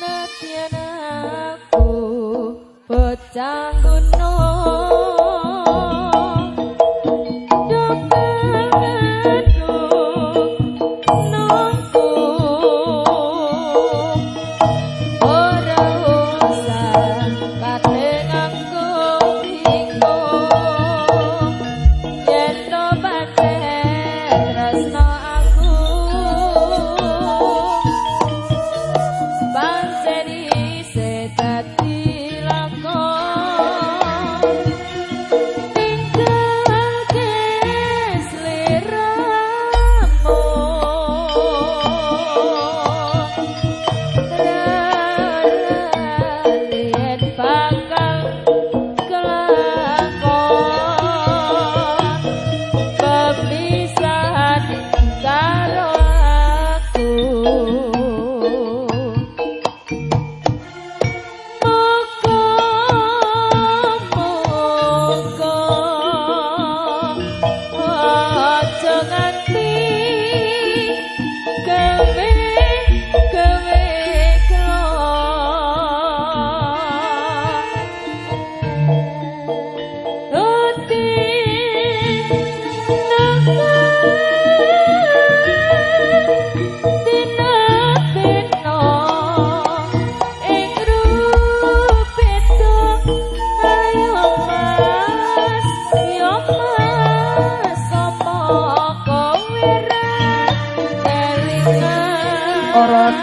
Nadian aku bocah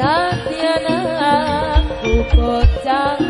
Tatiana aku kocang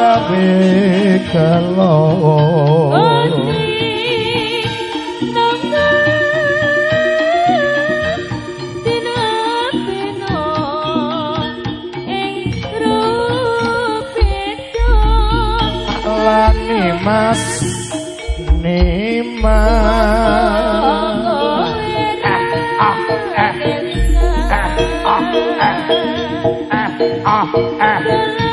rame kalau Mas Nima Oh eh eh eh ah eh ah eh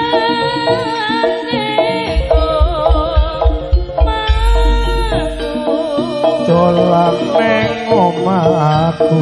Dolan neng omahku.